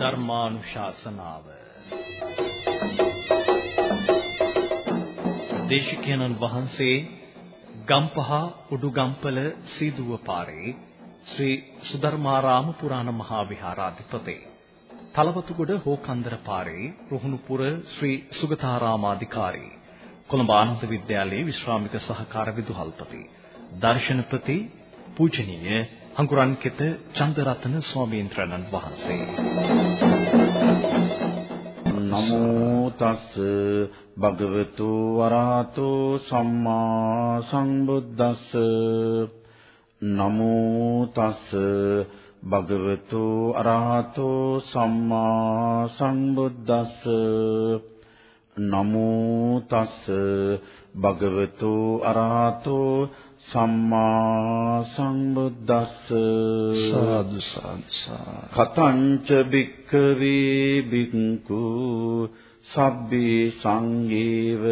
ධර්මානුශාසනාව. දේශිකයන්න් වහන්සේ ගම්පහ උඩුගම්පල සීදුව පාරේ ශ්‍රී සුධර්මාරාම පුරාණ මහා විහාරාධිපති තලවතුගොඩ හෝකන්දර පාරේ රුහුණුපුර ශ්‍රී සුගතාරාමාධිකාරී කොළඹ ආනන්ද විද්‍යාලයේ විශ්‍රාමික සහකාර විදුහල්පති දර්ශනපති පූජනීය අඟුරන්කිත චන්දරත්න ස්වාමීන් වහන්සේ. නමෝ තස් භගවතු වරහතෝ සම්මා සම්බුද්දස්ස. නමෝ තස් භගවතු අරහතෝ සම්මා සම්බුද්දස්ස. නමෝ තස් භගවතු අරහතෝ සම්මා සම්බුද්දස්ස. සාදු සාදු කතංච බික්කවේ බික්කු සබ්බේ සංඝේව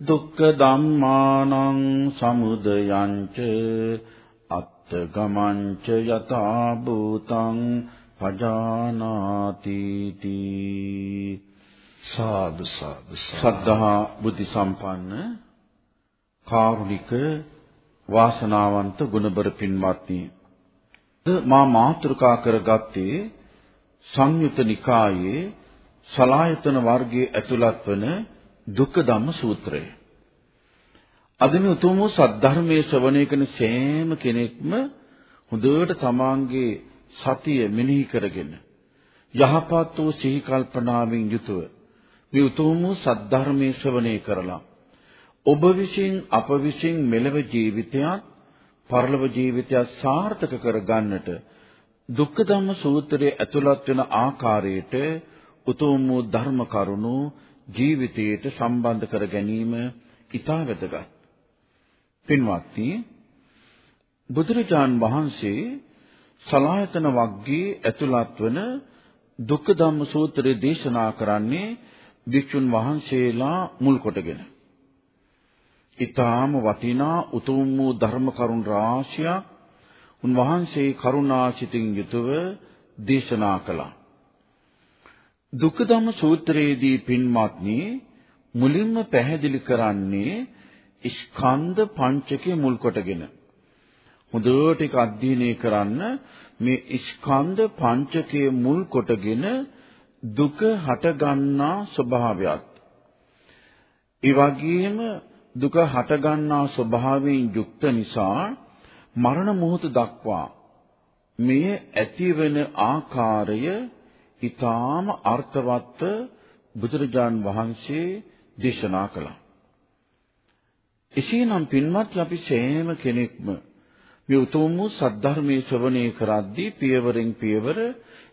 දුක්ඛ ධම්මානං සමුදයංච අත්තගමංච යතා භූතං පජානාති තී සාදු සාදු. සද්ධා බුද්ධ සම්පන්න කාරුණික වාසනාවන්ත ගුණබර පින්වත්නි මා මාතෘකා කරගත්තේ සංයුත නිකායේ සලායතන වර්ගයේ ඇතුළත් වන දුක්ඛ ධම්ම සූත්‍රය. අද මේ උතුම් වූ සද්ධර්මයේ ශ්‍රවණය කරන සෑම කෙනෙක්ම හොඳට තමාගේ සතිය මෙනෙහි කරගෙන යහපත් වූ සිහි කල්පනාවෙන් යුතුව මේ උතුම් වූ සද්ධර්මයේ ශ්‍රවණය කරලා ඔබ විසින් අප විසින් මෙලව ජීවිතයත් පරලොව ජීවිතයත් සාර්ථක කර ගන්නට දුක්ඛ ධම්ම සූත්‍රයේ ඇතුළත් වෙන ආකාරයට උතුම් වූ ධර්ම කරුණු ජීවිතයට සම්බන්ධ කර ගැනීම ඉතා වැදගත්. පින්වත්නි බුදුරජාන් වහන්සේ සලායතන වග්ගයේ ඇතුළත් වන දුක්ඛ ධම්ම සූත්‍රය දේශනා කරන්නේ භික්ෂුන් වහන්සේලා මුල් කොටගෙන. ඊටාම වටිනා උතුම් වූ ධර්ම කරුණ රාශියක් උන්වහන්සේ කරුණාසිතින් යුතුව දේශනා කළා. දුක්ඛ ධම්ම සූත්‍රයේදී පින්වත්නි මුලින්ම පැහැදිලි කරන්නේ ස්කන්ධ පංචකය මුල් කොටගෙන. හොඳට ඒක අධ්‍යයනය කරන්න මේ ස්කන්ධ පංචකය මුල් කොටගෙන දුක හටගන්නා ස්වභාවයත් ඒ වගේම දුක හටගන්නා ස්වභාවයෙන් යුක්ත නිසා මරණ මොහොත දක්වා මේ ඇතිවෙන ආකාරය ඊටාම අර්ථවත් බුදුරජාන් වහන්සේ දේශනා කළා. එසේනම් පින්වත් අපි සෑම කෙනෙක්ම මේ උතුම් වූ සද්ධර්මයේ ශ්‍රවණය කරද්දී පියවරෙන් පියවර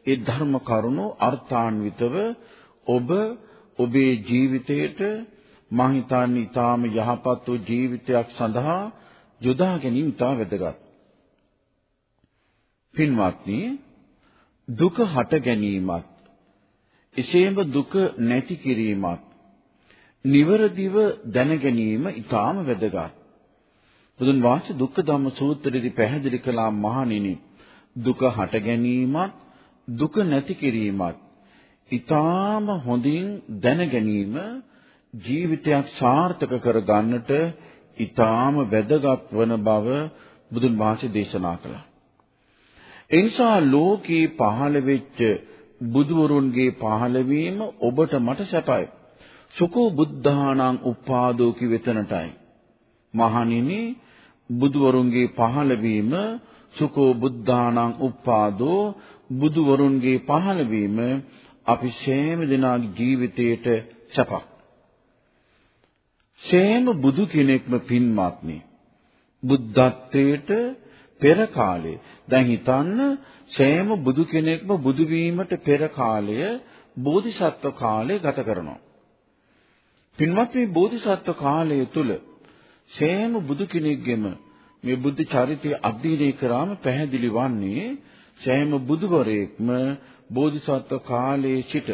ඒ ධර්ම කරුණු අර්ථාන්විතව ඔබ ඔබේ ජීවිතයට මා හිතන්නේ ඊටාම යහපත් වූ ජීවිතයක් සඳහා යොදා ගැනීම ඉතා වැදගත්. පින්වත්නි දුක හට ගැනීමත් එසේම දුක නැති කිරීමත් නිවරදිව දැන ගැනීම ඊටාම වැදගත්. බුදුන් වහන්සේ දුක්ඛ ධම්ම සූත්‍රයේදී පැහැදිලි කළා මහණෙනි දුක හට ගැනීමත් දුක නැති කිරීමත් ඊටාම හොඳින් දැන ගැනීම ජීවිතයක් සාර්ථක කර ගන්නට ඊටාම වැදගත් වන බව බුදුන් වහන්සේ දේශනා කළා. ඒ නිසා ලෝකේ පහළ වෙච්ච බුදුවරුන්ගේ පහළවීම ඔබට මට සැපයි. සුකෝ බුද්ධානං උපාදෝ කිවෙතනටයි. මහණෙනි බුදුවරුන්ගේ පහළවීම සුකෝ බුද්ධානං උපාදෝ බුදුවරුන්ගේ පහළවීම අපි සෑම දිනාගේ ජීවිතයට සැපක්. සෑම බුදු කෙනෙක්ම පින්වත්නි බුද්ධත්වයට පෙර කාලේ දැන් හිතන්න සෑම බුදු කෙනෙක්ම බුදු වීමට පෙර කාලය බෝධිසත්ව කාලය ගත කරනවා. පින්වත් මේ බෝධිසත්ව කාලය තුල සෑම බුදු කෙනෙක්ගෙම මේ බුද්ධ චරිතය අධ්‍යයනය කරාම පැහැදිලි වන්නේ සෑම බුදුවරයෙක්ම බෝධිසත්ව කාලයේ සිට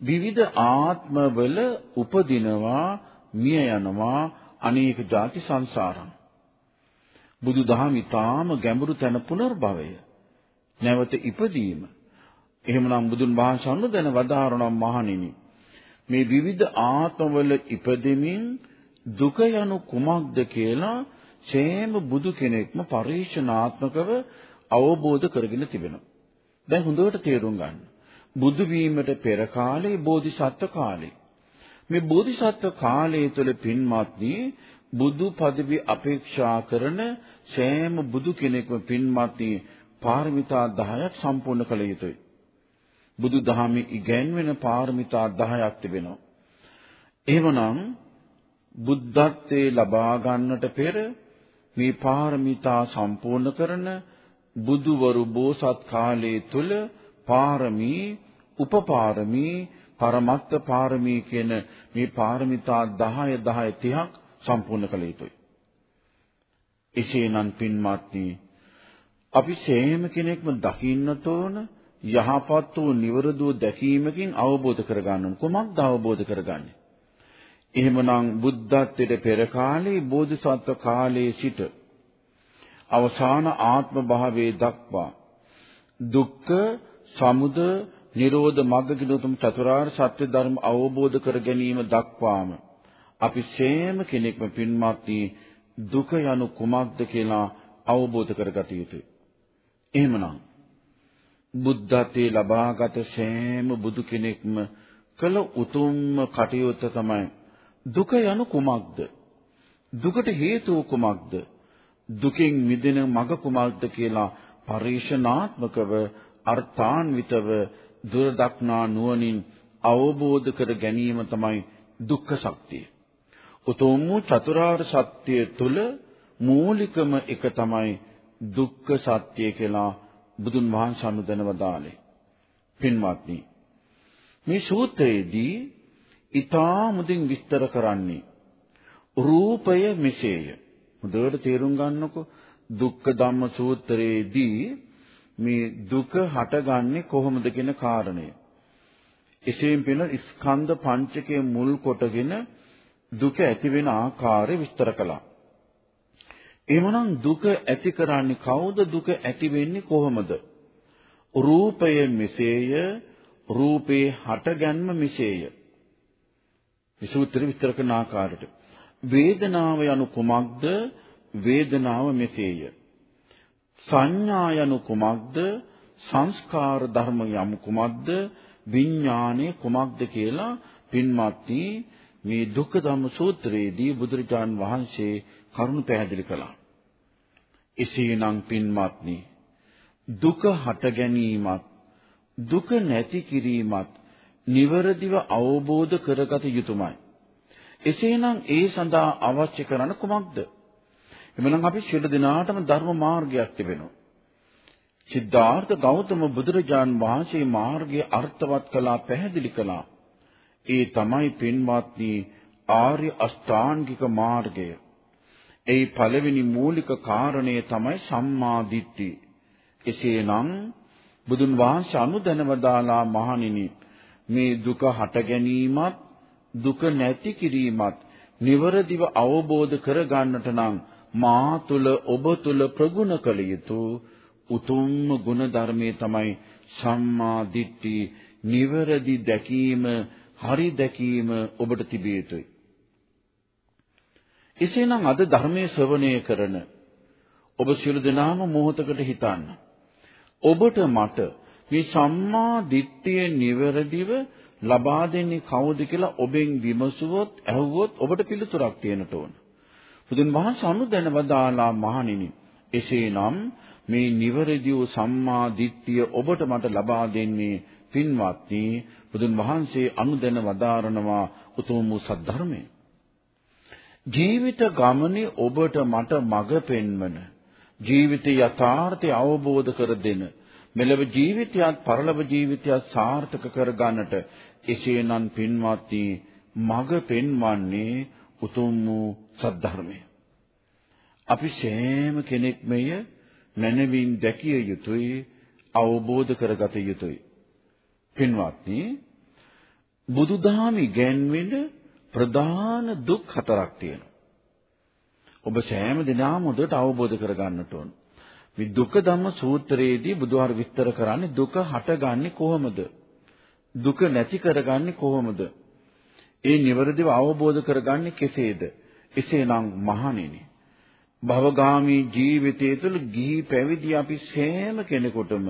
විවිධ ආත්මවල උපදිනවා මිය යනවා අනේක ಜಾති සංසාරම් බුදුදහම ඊටාම ගැඹුරු තැන පුනර්භවය නැවත ඉපදීම එහෙමනම් බුදුන් වහන්සේ අනුදැන වදාරනම් මහණෙනි මේ විවිධ ආත්මවල ඉපදෙමින් දුක යනු කුමක්ද කියලා සෑම බුදු කෙනෙක්ම පරිශනාත්මකව අවබෝධ කරගෙන තිබෙනවා. දැන් හොඳට තේරුම් ගන්න. බුදු වීමට පෙර කාලේ බෝධිසත්ව කාලේ. මේ බෝධිසත්ව කාලය තුළ පින්වත්නි බුදු පදවි අපේක්ෂා කරන සෑම බුදු කෙනෙක්ම පින්වත්නි පාරමිතා 10ක් සම්පූර්ණ කළ යුතුයි. බුදු දහමේ ඉගැන්වෙන පාරමිතා 10ක් තිබෙනවා. එහෙමනම් බුද්ධත්වයේ ලබා ගන්නට පෙර මේ පාරමිතා සම්පූර්ණ කරන බුදුවරු බෝසත් කාලයේ තුල පාරමී, උපපාරමී, පරමත්ත පාරමී කියන මේ පාරමිතා 10 10 30ක් සම්පූර්ණ කළ යුතුයි. එසේනම් පින්වත්නි අපි සෑම කෙනෙක්ම දකින්නට ඕන යහපත් වූ නිවරදෝ දැකීමකින් අවබෝධ කරගන්න ඕන. කොහොමද අවබෝධ කරගන්නේ? එහෙමනම් බුද්ධත්වයට පෙර කාලේ බෝධිසත්ව කාලයේ සිට අවසාන ආත්ම භාවයේ දක්වා දුක්ඛ සමුදය නිරෝධ මග්ග කිනුතුම් චතුරාර්ය සත්‍ය ධර්ම අවබෝධ කර ගැනීම දක්වාම අපි සෑම කෙනෙක්ම පින්වත්නි දුක යනු කුමක්ද කියලා අවබෝධ කරගත යුතුයි. එහෙමනම් බුද්ධත්වයේ ලබාගත සෑම බුදු කෙනෙක්ම කළ උතුම්ම කටයුත්ත තමයි දුක යනු කුමක්ද? දුකට හේතුව කුමක්ද? දුකෙන් මිදෙන මඟ කුමක්ද කියලා පරිශනාත්මකව අර්ථාන්විතව දුර දක්නා නුවණින් අවබෝධ කර ගැනීම තමයි දුක්ඛ සත්‍යය. උතුම් වූ චතුරාර්ය සත්‍ය තුල මූලිකම එක තමයි දුක්ඛ සත්‍ය කියලා බුදුන් වහන්සේ අනුදැන වදාළේ. පින්වත්නි මේ සූත්‍රයේදී ඊටා මුදින් විස්තර කරන්නේ රූපය මෙසේය. හොඳට තේරුම් ගන්නකො දුක්ඛ ධම්ම සූත්‍රයේදී මේ දුක හටගන්නේ කොහොමද කියන කාරණය. එසේම වෙන ස්කන්ධ පංචකයේ මුල් කොටගෙන දුක ඇති වෙන ආකාරය විස්තර කළා. එහෙමනම් දුක ඇති කරන්නේ කවුද? දුක ඇති වෙන්නේ කොහොමද? රූපය මෙසේය, රූපේ හටගන්ම මෙසේය. විසූත්‍ර විස්තර කරන ආකාරයට. වේදනාව යනු කුමක්ද? වේදනාව මෙසේය. සංඥා යනු කුමක්ද? සංස්කාර ධර්ම යම් කුමක්ද? විඥානය කුමක්ද කියලා පින්වත්නි මේ දුක්ඛ ධම්ම සූත්‍රයේදී බුදුරජාන් වහන්සේ කරුණු පැහැදිලි කළා. එසේනම් පින්වත්නි දුක හට ගැනීමත් දුක නැති කිරීමත් නිවරදිව අවබෝධ කරගත යුතුමයි. එසේනම් ඒ සඳහා අවශ්‍ය කරන කුමක්ද? එමනම් අපි සියලු දෙනාටම ධර්ම මාර්ගයක් තිබෙනවා. සිද්ධාර්ථ ගෞතම බුදුරජාන් වහන්සේ මාර්ගයේ අර්ථවත් කළා පැහැදිලි කළා. ඒ තමයි පින්වත්නි ආර්ය අෂ්ටාංගික මාර්ගය. ඒ පළවෙනි මූලික කාරණය තමයි සම්මා දිට්ඨිය. එසේනම් බුදුන් වහන්සේ අනුදැනවදාලා මහණෙනි මේ දුක හට ගැනීමත් දුක නැති කිරීමත් නිවරදිව අවබෝධ කරගන්නට නම් මා තුල ඔබ තුල ප්‍රගුණ කළ යුතු උතුම්ම ගුණ ධර්මයේ තමයි සම්මා දිට්ඨි නිවරදි දැකීම හරි දැකීම ඔබට තිබිය යුතුයි එසේනම් අද ධර්මයේ ශ්‍රවණය කරන ඔබ සියලු දෙනාම මොහොතකට හිතන්න. ඔබට මට මේ සම්මා දිට්ඨිය නිවැරදිව ලබා දෙන්නේ කවුද කියලා ඔබෙන් විමසුවොත් ඇහුවොත් ඔබට පිළිතුරක් තියෙනට ඕන. බුදුන් වහන්සේ අනුදැන වදාලා මහණෙනි එසේනම් මේ නිවැරදි වූ සම්මා දිට්ඨිය ඔබට මට ලබා දෙන්නේ පින්වත්නි බුදුන් වහන්සේ අනුදැන වදාරනවා උතුම් වූ සද්ධර්මය. ජීවිත ගමනේ ඔබට මට මඟ පෙන්වන ජීවිතය යථාර්ථය අවබෝධ කර දෙන මෙලව ජීවිතයත් පරලොව ජීවිතයත් සාර්ථක කර ගන්නට එසේනම් පින්වත්නි මඟ පෙන්වන්නේ උතුම් වූ සද්ධර්මය. අපි සෑම කෙනෙක්මය මනවින් දැකිය යුතුයි අවබෝධ කරගත යුතුයි. පින්වත්නි බුදුදහම ඉගැන්වෙන ප්‍රධාන දුක් හතරක් තියෙනවා. ඔබ සෑම දිනම හොඳට අවබෝධ කරගන්නට ඕන. මේ දුක ධම්ම සූත්‍රයේදී බුදුහාර විස්තර කරන්නේ දුක හටගන්නේ කොහොමද? දුක නැති කරගන්නේ කොහොමද? ඒ නිවැරදිව අවබෝධ කරගන්නේ කෙසේද? එසේනම් මහණෙනි භවගාමී ජීවිතය තුළ ගිහි පැවිදි අපි සෑම කෙනෙකුටම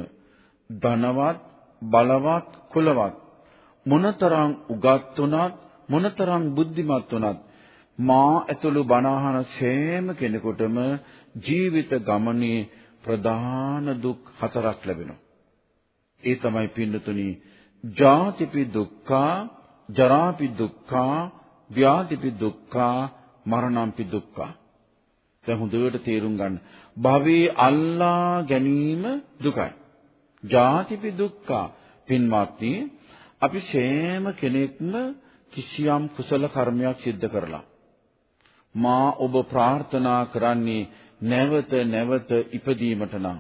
ධනවත් බලවත් කුලවත් මොනතරම් උගත් වුණත් මොනතරම් බුද්ධිමත් වුණත් මා ඇතුළු බණහන සෑම කෙනෙකුටම ජීවිත ගමනේ ප්‍රධාන දුක් හතරක් ලැබෙනවා. ඒ තමයි පින්නතුනි ජාතිපි දුක්ඛා ජරාපි දුක්ඛා ව්‍යාධිපි දුක්ඛා මරණම්පි දුක්ඛා. දැන් හොඳට තේරුම් ගන්න. භවයේ අල්ලා ගැනීම දුකයි. ජාතිපි දුක්ඛා. පින්වත්නි අපි සෑම කෙනෙක්ම කිසියම් කුසල කර්මයක් සිද්ධ කරලා මා ඔබ ප්‍රාර්ථනා කරන්නේ නැවත නැවත ඉපදීමට නම්.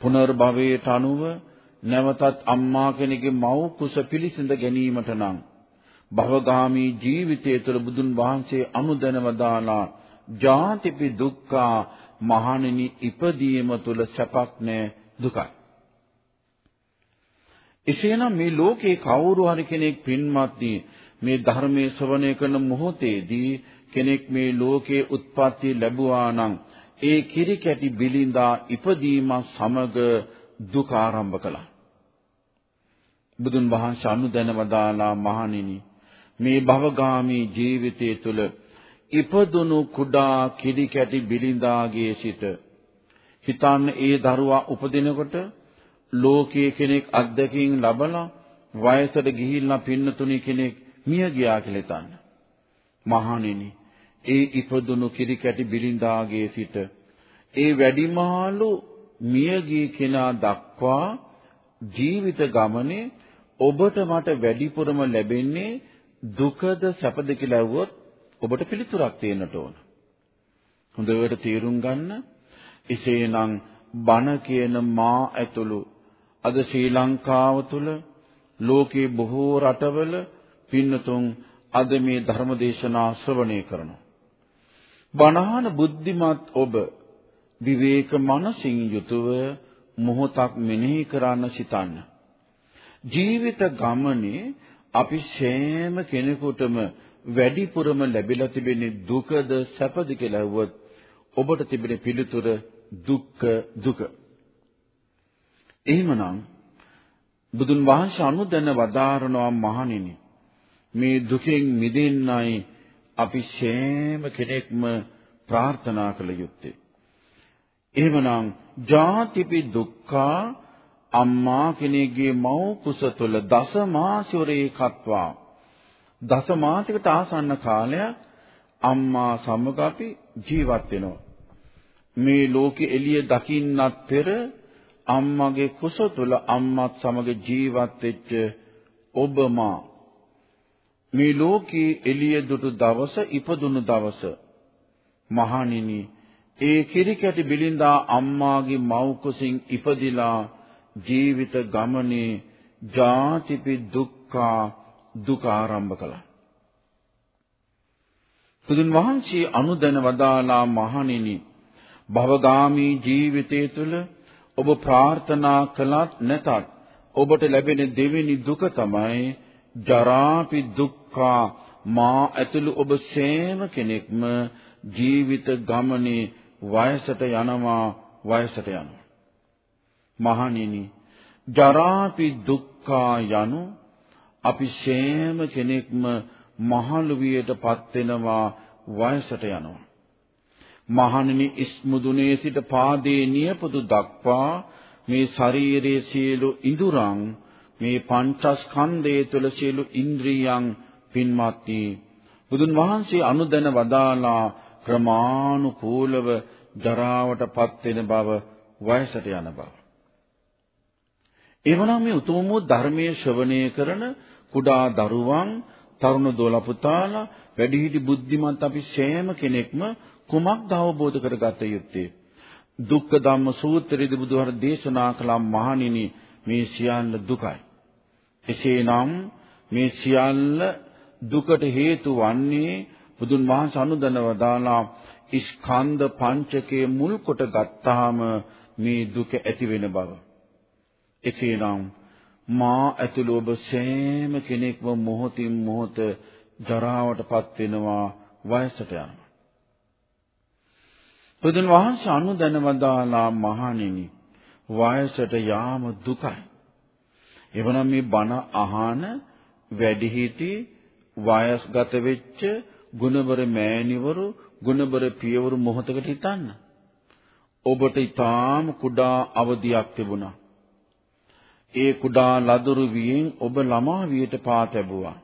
පුනර්භවයට අනුව නැවතත් අම්මා කෙනෙකුගේ මව් කුස පිළිසිඳ ගැනීමට නම්. භවගාමී ජීවිතය තුළ බුදුන් වහන්සේ අනුදැනවදාලා ජාතිපි දුක්ඛා මහණෙනි ඉපදීම තුළ සැපක් නැ දුකයි. එසේනම් මේ ලෝකේ කවුරු හරි කෙනෙක් පින්වත්නි මේ ධර්මයේ ශ්‍රවණය කරන මොහොතේදී කෙනෙක් මේ ලෝකේ උත්පත්ති ලැබුවා නම් ඒ කිරි කැටි බිලින්දා ඉපදීම සමග දුක ආරම්භ කළා. බුදුන් වහන්සේ අනුදැන වදාලා මහණෙනි මේ භවගාමී ජීවිතයේ තුල ඉපදුණු කුඩා කිරි කැටි බිලින්දාගේ සිට හිතන්න ඒ දරුවා උපදිනකොට ලෝකයේ කෙනෙක් අත්දැකීම් ලබලා වයසට ගිහිල්ලා පින්නතුණි කෙනෙක් මිය ගියා කියලා හිතන්න. මහණෙනි ඒ ඉපදුණු කිරි කැටි බිලින්දාගේ සිට ඒ වැඩිමහලු මියගිය කෙනා දක්වා ජීවිත ගමනේ ඔබට මට වැඩිපුරම ලැබෙන්නේ දුකද සැපද කියලා ඇහුවොත් ඔබට පිළිතුරක් තියෙන්නට ඕන. හොඳට තේරුම් ගන්න. එසේනම් බණ කියන මා ඇතුළු අද ශ්‍රී ලංකාව තුල ලෝකේ බොහෝ රටවල පින්නතුන් අද මේ ධර්ම දේශනා ශ්‍රවණය කරනවා. බණහන බුද්ධිමත් ඔබ විවේක මනසින් යුතුව මොහොතක් මෙනෙහි කරන්න සිතන්න. ජීවිත ගමනේ අපි සෑම කෙනෙකුටම වැඩිපුරම ලැබිලා තිබෙන්නේ දුකද සැපද කියලා අහුවොත් ඔබට තිබෙන පිළිතුර දුක්ඛ දුක. එහෙමනම් බුදුන් වහන්සේ අනුදැන වදාරනවා මහණෙනි මේ දුකෙන් මිදෙන්නයි අපි සෑම කෙනෙක්ම ප්‍රාර්ථනා කළ යුත්තේ. එහෙමනම් ජාතිපි දුක්ඛා අම්මා කෙනෙක්ගේ මව් කුස තුළ දස මාසවරේ කත්වා දස මාසයකට ආසන්න කාලයක් අම්මා සමග අපි ජීවත් වෙනවා. මේ ලෝකෙ එළිය දකින්නත් පෙර අම්මගේ කුස තුළ අම්මත් සමග ජීවත් වෙච්ච ඔබ මා මේ ලෝකේ එළිය දුටු දවස ඉපදුණු දවස. මහණෙනි ඒ කිරි කැටි බිලින්දා අම්මාගේ මව් කුසින් ඉපදිලා ජීවිත ගමනේ ජාතිපි දුක්ඛා දුක ආරම්භ කළා. බුදුන් වහන්සේ අනුදැන වදාලා මහණෙනි භවගාමී ජීවිතය තුළ ඔබ ප්‍රාර්ථනා කළත් නැතත් ඔබට ලැබෙන දෙවෙනි දුක තමයි ජරාපි දුක්ඛා මා ඇතුළු ඔබ සෑම කෙනෙක්ම ජීවිත ගමනේ වයසට යනවා වයසට යනවා මහණෙනි ජරාපි දුක්ඛා යනු අපි සෑම කෙනෙක්ම මහලු වියටපත් වෙනවා වයසට යනවා මහණෙනි ඉස්මුදුනේ සිට පාදයේ නියපොතු දක්වා මේ ශරීරයේ සියලු ඉඳුරන් මේ පංචස්කන්ධයේ තුල සියලු ඉන්ද්‍රියයන් පින්වත්නි බුදුන් වහන්සේ අනුදැන වදාලා ක්‍රමානුකූලව ජරාවටපත් වෙන බව වයසට යන බව. එවනම් මේ උතුම් වූ ධර්මයේ ශ්‍රවණය කරන කුඩා දරුවන්, තරුණ දොළ පුතාලා, වැඩිහිටි බුද්ධිමත් අපි සෑම කෙනෙක්ම කුමක්ද අවබෝධ කරගත යුත්තේ? දුක්ඛ ධම්ම සූත්‍රයේදී බුදුහාර දේශනා කළ මහණෙනි මේ සියල්ල දුකයි. එසේනම් මේ සියල්ල දුකට හේතු වන්නේ බුදුන් වහන්සේ අනුදැනව දාලා ස්කන්ධ පංචකයේ මුල් කොට ගත්තාම මේ දුක ඇති වෙන බව. එසේනම් මා ඇතුළු ඔබ සෑම කෙනෙක්ම මොහොතින් මොහොත ජරාවටපත් වෙනවා වයසට යනවා. බුදුන් වහන්සේ අනුදැන වදාලා මහණෙනි වයසට යාම දුකයි. එවනම් මේ බණ අහන වැඩිහිටි වයස්ගත වෙච්ච ගුණබර මෑණිවරු ගුණබර පියවරු මොහොතකට හිතන්න. ඔබට ඊටාම කුඩා අවදියක් තිබුණා. ඒ කුඩා ලදරු වියෙන් ඔබ ළමා වියට පා තැබුවා.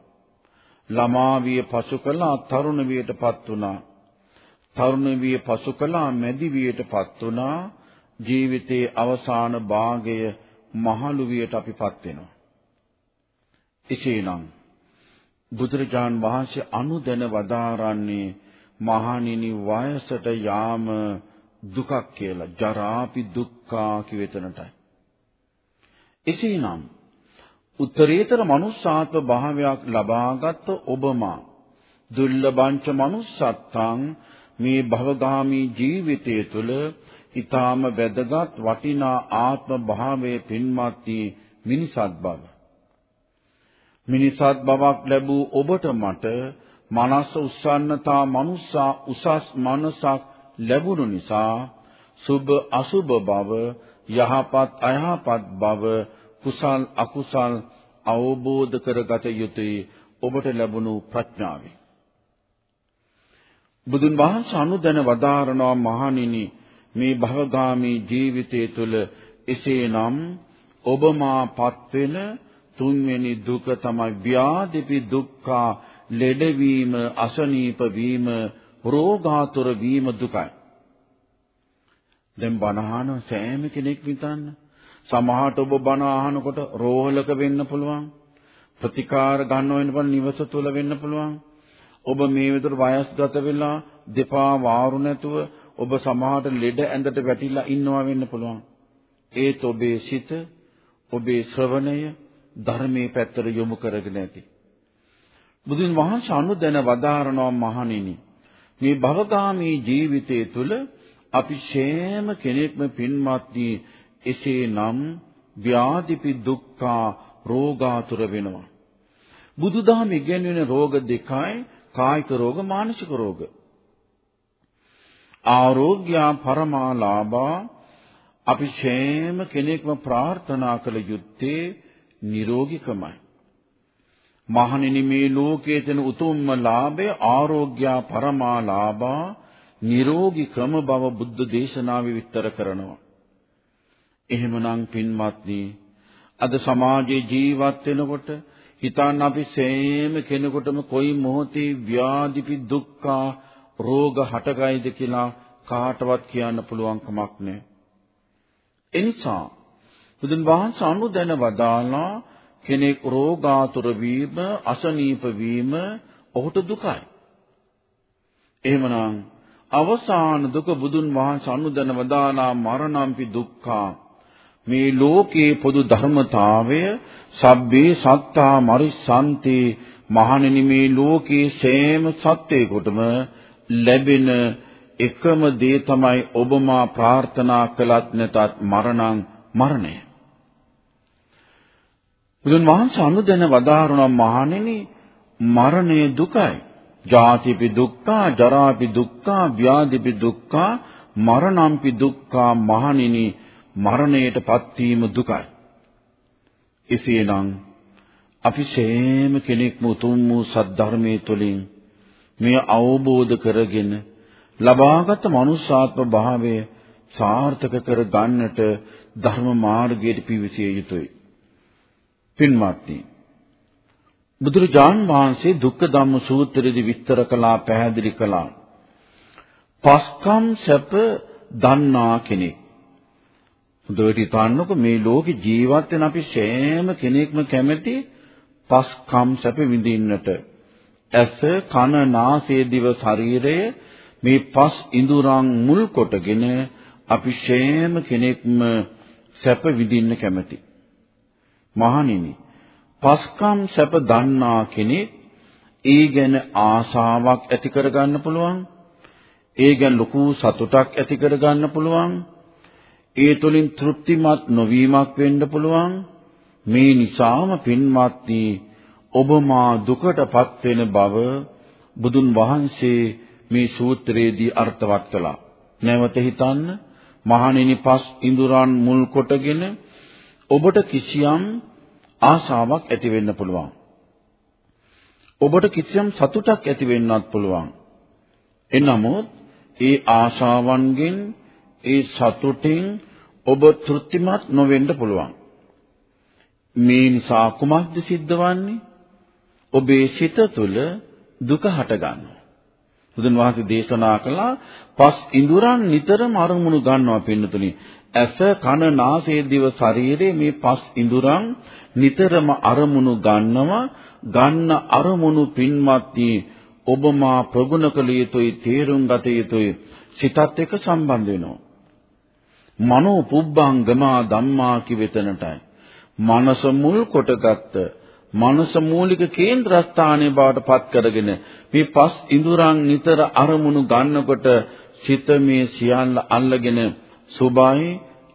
ළමා විය පසු කළා තරුණ වියටපත් වුණා. තරුණ විය පසු කළා මැදි වියටපත් වුණා. ජීවිතයේ අවසාන භාගය මහලු වියට අපිපත් වෙනවා. එසේනම් බුදුරජාන් වහන්සේ අනුදැන වදාරන්නේ මහණෙනි වයසට යාම දුකක් කියලා ජරාපි දුක්ඛා කිවෙතනටයි. එසේනම් උත්තරීතර මනුස්සාත්ව භාවයක් ලබාගත් ඔබමා දුර්ලභංච මනුස්සත්තං මේ භවගාමී ජීවිතය තුළ ඊටාම වැදගත් වටිනා ආත්ම භාවයේ පින්වත්නි මිනිසත් බව. මිනිසත් බවක් ලැබූ ඔබට මට මනස උස්සන්නතා මනුස්සා උසස් මනසක් ලැබුණු නිසා සුබ අසුබ බව යහපත් අයහපත් බව කුසල් අකුසල් අවබෝධ කරගත යුතුයි. ඔබට ලැබුණු ප්‍රඥාවෙන්. බුදුන් වහන්සේ අනුදැන වදාරනවා මහණෙනි මේ භවගාමී ජීවිතය තුළ එසේනම් ඔබ මාපත් වෙන තුන්වෙනි දුක තමයි ව්‍යාධිපි දුක්ඛා ලෙඩවීම අසනීප වීම රෝගාතුර වීම දුකයි. දැන් බණ සෑම කෙනෙක් විතන්න. සමහරට ඔබ බණ අහනකොට රෝහලක වෙන්න පුළුවන් ප්‍රතිකාර ගන්නව වෙනපන් නිවස තුල වෙන්න පුළුවන් ඔබ මේ විතර වයස්ගත වෙලා දෙපා වාරු නැතුව ඔබ සමහරට ලෙඩ ඇඳට වැටිලා ඉන්නවා වෙන්න පුළුවන්. ඒත් ඔබේ සිත ඔබේ ශ්‍රවණය ධර්මයේ පැත්තට යොමු කරගෙන ඇති. බුදුන් වහන්සේ අනුදැන වදාරනවා මහණෙනි මේ භවගාමී ජීවිතය තුළ අපි සෑම කෙනෙක්ම පින්වත්නි එසේනම් ව්‍යාධිපි දුක්ඛා රෝගාතුර වෙනවා. බුදුදහම ඉගෙනවෙන රෝග දෙකයි කායික රෝග මානසික රෝග. ආරෝග්‍ය පරමාලාභා අපි සෑම කෙනෙක්ම ප්‍රාර්ථනා කළ යුත්තේ නිරෝගීකමයි. මහණෙනි මේ ලෝකයේ තියෙන උතුම්ම ලාභය ආරෝග්‍ය පරමාලාභා නිරෝගීකම බව බුද්ධ දේශනාවේ විස්තර කරනවා. එහෙමනම් පින්වත්නි අද සමාජයේ ජීවත් වෙනකොට හිතන්න අපි සෑම කෙනෙකුටම කොයි මොහොතේ ව්‍යාධිපි දුක්ඛ රෝග හටගයිද කියලා කාටවත් කියන්න පුළුවන් කමක් නැහැ. එනිසා බුදුන් වහන්සේ අනුදැන වදාළා කෙනෙක් රෝගාතුර වීම අසනීප වීම ඔහුට දුකයි. එහෙමනම් අවසාන දුක බුදුන් වහන්සේ අනුදැන වදාළා මරණම්පි දුක්ඛා මේ ලෝකේ පොදු ධර්මතාවය සබ්බේ සත්තා මරිසන්ති මහණෙනි මේ ලෝකේ සෑම සත්වයකටම ලැබෙන එකම දේ තමයි ඔබ මා ප්‍රාර්ථනා කළත් නැතත් මරණං මරණය. බුදුන් වහන්සේ අනුදැන වදාारणා මහණෙනි මරණය දුකයි. ජාතිපි දුක්ඛා ජරාපි දුක්ඛා ව්‍යාධිපි දුක්ඛා මරණම්පි දුක්ඛා මහණෙනි මරණයටපත් වීම දුකයි. එසේනම් අපි සෑම කෙනෙක්ම උතුම් වූ සද්ධර්මයේ තුලින් මෙය අවබෝධ කරගෙන ලබාගත් මනුෂ්‍යාත්ම භාවය සාර්ථක කර ගන්නට ධර්ම මාර්ගයට පිවිසිය යුතුයි. පින්වත්නි බුදුරජාන් වහන්සේ දුක්ඛ ධම්ම සූත්‍රයේදී විස්තර කළා පැහැදිලි කළා. පස්කම් සැප දන්නා කෙනෙක්. හොඳට හිතන්නකො මේ ලෝකේ ජීවත් වෙන අපි සෑම කෙනෙක්ම කැමති පස්කම් සැප විඳින්නට. ඇස කන නාසය දිව ශරීරය මේ පස් ඉඳුරන් මුල් කොටගෙන අපි ශේම කෙනෙක්ම සැප විඳින්න කැමති. මහණෙනි, පස්කම් සැප දන්නා කෙනෙක් ඒ ගැන ආසාවක් ඇති කරගන්න පුළුවන්. ඒ ගැන ලොකු සතුටක් ඇති කර ගන්න පුළුවන්. ඒ තුලින් තෘප්තිමත් නොවීමක් වෙන්න පුළුවන්. මේ නිසාම පින්වත්නි ඔබ මා දුකටපත් වෙන බව බුදුන් වහන්සේ මේ සූත්‍රයේදී අර්ථවත් කළා. නැවත හිතන්න මහණෙනි පස් ඉඳුරන් මුල් කොටගෙන ඔබට කිසියම් ආශාවක් ඇති වෙන්න පුළුවන්. ඔබට කිසියම් සතුටක් ඇති වෙන්නත් පුළුවන්. එනමුත් ඒ ආශාවන්ගෙන් ඒ සතුටින් ඔබ තෘප්තිමත් නොවෙන්න පුළුවන්. මේ නිසා කුමක්ද සිද්ධ වන්නේ? ඔබේ සිත තුළ දුක හට ගන්නවා. බුදුන් වහන්සේ දේශනා කළා පස් ඉඳුරන් නිතරම අරමුණු ගන්නවා පින්නතුනි. ඇස කන නාසය දිව ශරීරයේ මේ පස් ඉඳුරන් නිතරම අරමුණු ගන්නවා. ගන්න අරමුණු පින්වත්නි ඔබ මා ප්‍රගුණ කළ යුතුයි තේරුම් ගත යුතුයි සිතත් එක්ක සම්බන්ධ වෙනවා. මනෝ පුබ්බංගමා ධම්මා කිවෙතනටයි. මනස මුල් කොටගත්ත මනස මූලික කේන්ද්‍රස්ථානයේ බවට පත් කරගෙන මේ පස් ඉඳුරන් නිතර අරමුණු ගන්නකොට සිත මේ සියල්ල අල්ලගෙන සුභයි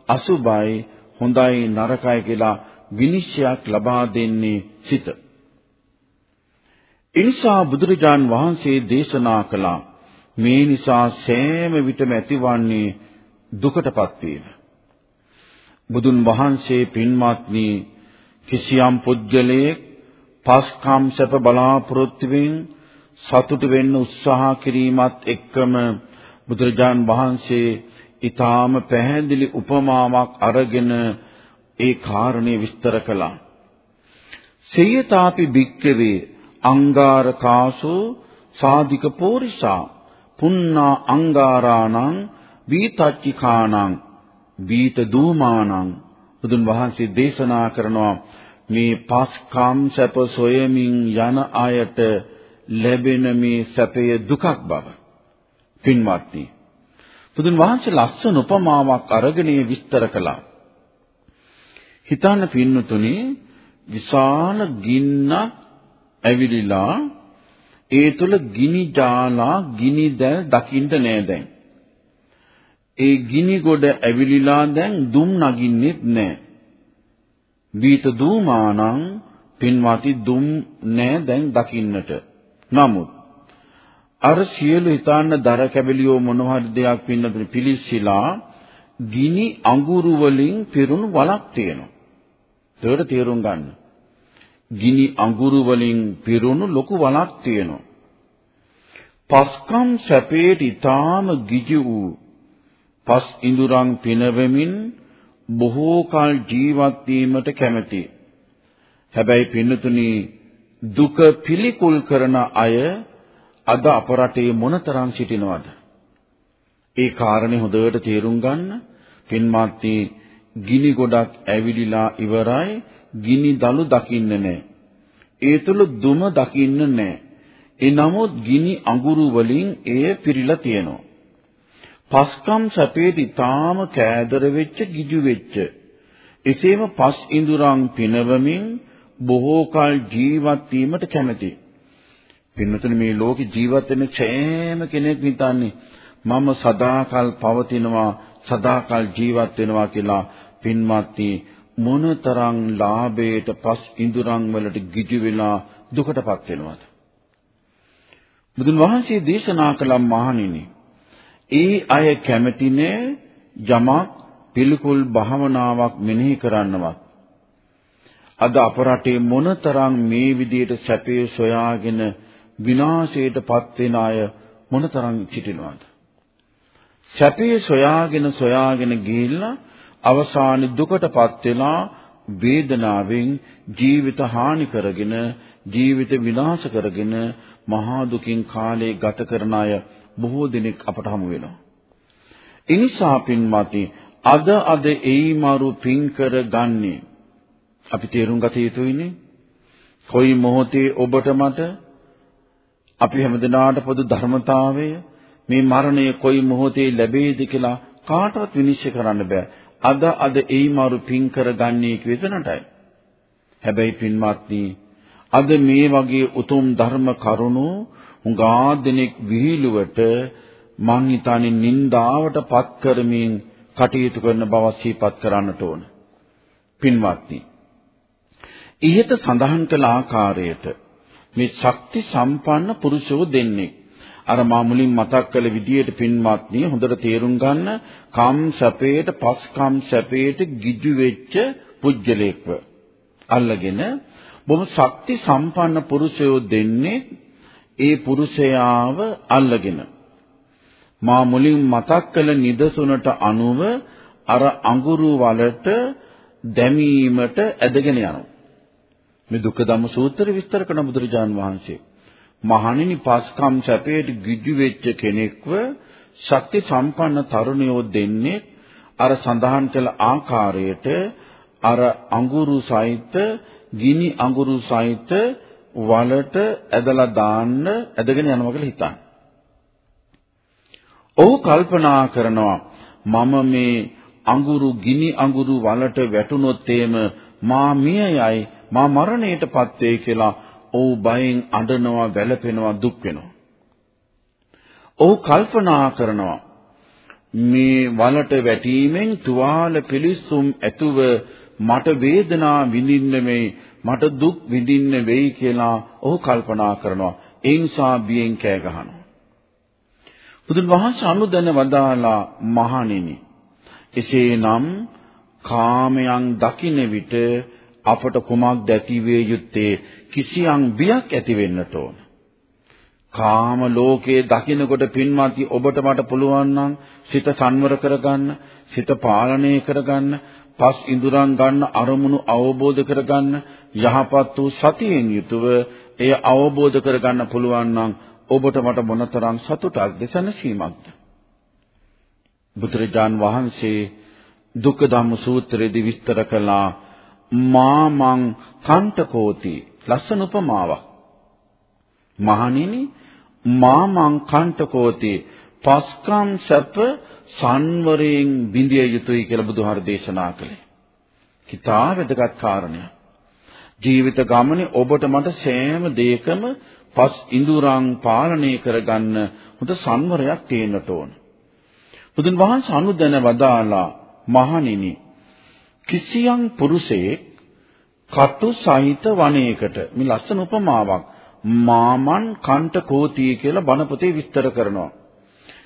අසුභයි හොඳයි නරකයි කියලා විනිශ්චයක් ලබා දෙන්නේ සිත. එනිසා බුදුරජාන් වහන්සේ දේශනා කළා මේ නිසා සෑම විටම ඇතිවන්නේ දුකටපත් වීම. බුදුන් වහන්සේ පින්වත්නි කිසියම් පුද්ගලයෙක් පස්කම් සැප බලාපොරොත්තු වෙමින් සතුට වෙන්න උත්සාහ කිරීමත් එක්කම බුදුරජාන් වහන්සේ ඊටාම පැහැදිලි උපමාවක් අරගෙන ඒ කාරණේ විස්තර කළා. සේයතාපි භික්කවේ අංගාරකාසෝ සාධික පෝරිසා පුන්නා අංගාරාණං වීතච්චිකාණං වීත දූමාණං බුදුන් වහන්සේ දේශනා කරනවා මේ පස්කම් සැප සොයමින් යන අයට ලැබෙන මේ සැපය දුකක් බව. පින්වත්නි බුදුන් වහන්සේ ලස්සන උපමාවක් අරගෙන විස්තර කළා. හිතන්න පින්නතුනි විශාල ගින්නක් ඇවිලිලා ඒ තුල ගිනි ජාලා ගිනි දැල් දකින්න නෑ දැන්. ඒ ගිනි ගොඩ ඇවිලිලා දැන් දුම් නගින්නෙත් නෑ. බීත දූමානං පින්වති දුම් නෑ දැන් දකින්නට. නමුත් අර සියලු හිතාන්න දර කැබලියෝ මොන හරි දෙයක් පින්නතුනි පිලිස්සিলা ගිනි අඟුරු වලින් පිරුණු වලක් තියෙනවා. ඒකට තේරුම් ගන්න. ගිනි අඟුරු වලින් පිරුණු ලොකු වලක් තියෙනවා. පස්කම් සැපේට ඊටාම ගිජු වූ පස් ඉඳුරන් පිනවෙමින් බොහෝ කල ජීවත් වීමට කැමැති. හැබැයි පින්නතුනි දුක පිළිකුල් කරන අය අද අප රටේ මොනතරම් සිටිනවද? ඒ කාරණේ හොඳට තේරුම් ගන්න. පින්මාත්ටි ගිනි ගොඩක් ඇවිලිලා ඉවරයි ගිනි දළු දකින්න නැහැ. ඒ තුල දුම දකින්න නැහැ. ඒ නමුත් ගිනි අඟුරු වලින් එය පිරීලා තියෙනවා. පස්කම් සැපේට ඊටාම කෑදර වෙච්ච ගිජු වෙච්ච එසේම පස් ඉඳුරන් පිනවමින් බොහෝ කල ජීවත් වීමට කැමැති. පින්වතුනි මේ ලෝකේ ජීවත් වෙන සෑම කෙනෙක් හිතන්නේ මම සදාකල් පවතිනවා සදාකල් ජීවත් වෙනවා කියලා පින්වත්නි මොනතරම් ලාභයට පස් ඉඳුරන් වලට ගිජු වෙලා දුකටපත් වෙනවද? බුදුන් වහන්සේ දේශනා කළ මහණෙනි ඒ අය කැමති යමක් පිළිකුල් භාවනාවක් මෙනෙහි කරන්නවත්. අද අප රටේ මොනතරම් මේ විදියට සැපේ සොයාගෙන විනාශයටපත් වෙන අය මොනතරම් සිටිනවද? සැපේ සොයාගෙන සොයාගෙන ගිහිල්ලා අවසානයේ දුකටපත් වෙලා වේදනාවෙන් ජීවිත හානි කරගෙන ජීවිත විනාශ කරගෙන මහා දුකින් කාලය ගත කරන අය බොහෝ දෙනෙක් අපට හමු වෙනවා. එනිසා පින්වත්නි අද අද එයිමරු පින් කර ගන්නේ අපි තේරුම් ගත යුතුයිනේ. කොයි මොහොතේ ඔබට මට අපි හැමදෙනාට පොදු ධර්මතාවය මේ මරණය කොයි මොහොතේ ලැබෙයිද කියලා කාටවත් විනිශ්චය කරන්න බෑ. අද අද එයිමරු පින් කර ගන්නේ කිව්වනටයි. හැබැයි පින්වත්නි අද මේ වගේ උතුම් ධර්ම කරුණු හුඟා දෙනෙක් විහිළුවට මං හිතන්නේ නින්දාවට පත් කරමින් කටයුතු කරන බව සිහිපත් කරන්නට ඕන. පින්වත්නි. ඉහත සඳහන් කළ ආකාරයට මේ ශක්ති සම්පන්න පුරුෂයෝ දෙන්නේ අර මා මුලින් මතක් කළ විදියට පින්වත්නි හොඳට තේරුම් ගන්න කම් සැපේට පස් කම් සැපේට ගිජු වෙච්ච පුජ්‍යලේක්ව අල්ලගෙන බොහොම ශක්ති සම්පන්න පුරුෂයෝ දෙන්නේ ඒ පුරුෂයාව අල්ලගෙන මා මුලින් මතක් කළ නිදසුනට අනුව අර අඟුරු වලට දැමීමට ඇදගෙන යනවා. මේ දුක්ඛ ධම්ම සූත්‍රය විස්තර කරන බුදුරජාන් වහන්සේ මහණෙනි පස්කම් සැපේට ගිජු වෙච්ච කෙනෙක්ව ශක්ති සම්පන්න තරුණයෝ දෙන්නේ අර සඳහන් කළ ආකාරයට අර අඟුරු සහිත ගිනි අඟුරු සහිත වලට ඇදලා දාන්න ඇදගෙන යනවා කියලා හිතන්න. ඔහු කල්පනා කරනවා මම මේ අඟුරු ගිනි අඟුරු වලට වැටුනොත් එම මා මිය යයි මා මරණයටපත් වෙයි කියලා ඔහු බයෙන් අඬනවා වැළපෙනවා දුක් වෙනවා. ඔහු කල්පනා කරනවා මේ වලට වැටීමෙන් තුවාල පිලිස්සුම් ඇතුව මට වේදනා විඳින්න මේ මට දුක් විඳින්න වෙයි කියලා ඔහු කල්පනා කරනවා. ඒ නිසා බියෙන් කෑ ගහනවා. බුදුන් වහන්සේ අනුදැන වදාලා මහණෙනි එසේනම් කාමයන් දකින්න විට අපට කුමක් දැති වේ යුත්තේ කිසියම් බියක් ඇති වෙන්නට ඕන. කාම ලෝකයේ දකින්නකොට පින්වත්නි ඔබට මට පුළුවන් නම් සිත සංවර කරගන්න, සිත පාලනය කරගන්න, පස් ඉඳුරන් ගන්න අරමුණු අවබෝධ කරගන්න, යහපත් වූ සතියෙන් යුතුව එය අවබෝධ කරගන්න පුළුවන් නම් ඔබට මට මොනතරම් සතුටක්ද සැනසීමක්ද? බුදුරජාන් වහන්සේ දුක්ඛ ධම්ම සූත්‍රයේදී විස්තර කළා මාමං කණ්ඨකෝති ලස්සන උපමාවක්. මහණෙනි මාමං කණ්ඨකෝති පස්කම් සැප සංවරයෙන් බිඳිය යුතුයි කියලා බුදුහාර දේශනා කළේ. කිතා වැදගත් කාරණයක්. ජීවිත ගමනේ ඔබට මට සෑම දෙයකම පස් ඉඳුරන් පාලනය කරගන්න හොඳ සංවරයක් තියෙන්නට ඕන. බුදුන් වහන්සේ අනුදැන වදාලා මහණෙනි කිසියම් පුරුෂයෙක් කටු සහිත වනයේකට මේ ලස්සන උපමාවක් මාමන් කණ්ඨ කෝටි කියලා බණ පොතේ විස්තර කරනවා.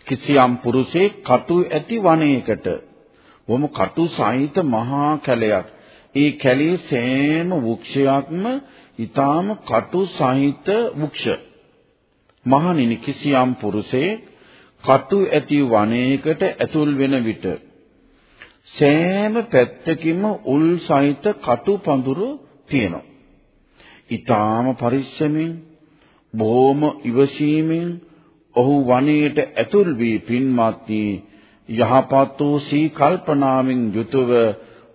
කිසියම් පුරුෂයෙක් කටු ඇති වනයේකට වොම කටු සහිත මහා කැලයක්. ඒ කැලේ සෑම වෘක්ෂයක්ම ඊටාම කටු සහිත වෘක්ෂ. මහණෙනි කිසියම් පුරුෂයෙක් කටු ඇති වනයේකට ඇතුල් වෙන විට සෑම පැත්තකින්ම උල් සහිත කටු පඳුරු තියෙනවා. ඊටාම පරිස්සමෙන් බොහොම ඉවසීමෙන් ඔහු වනයේට ඇතුල් වී පින්වත්නි යහපත් වූ සී කල්පනාවෙන් යුතුව